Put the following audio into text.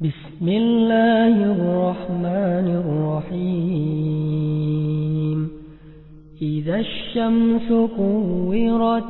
بسم الله الرحمن الرحيم. إذا الشمس كورت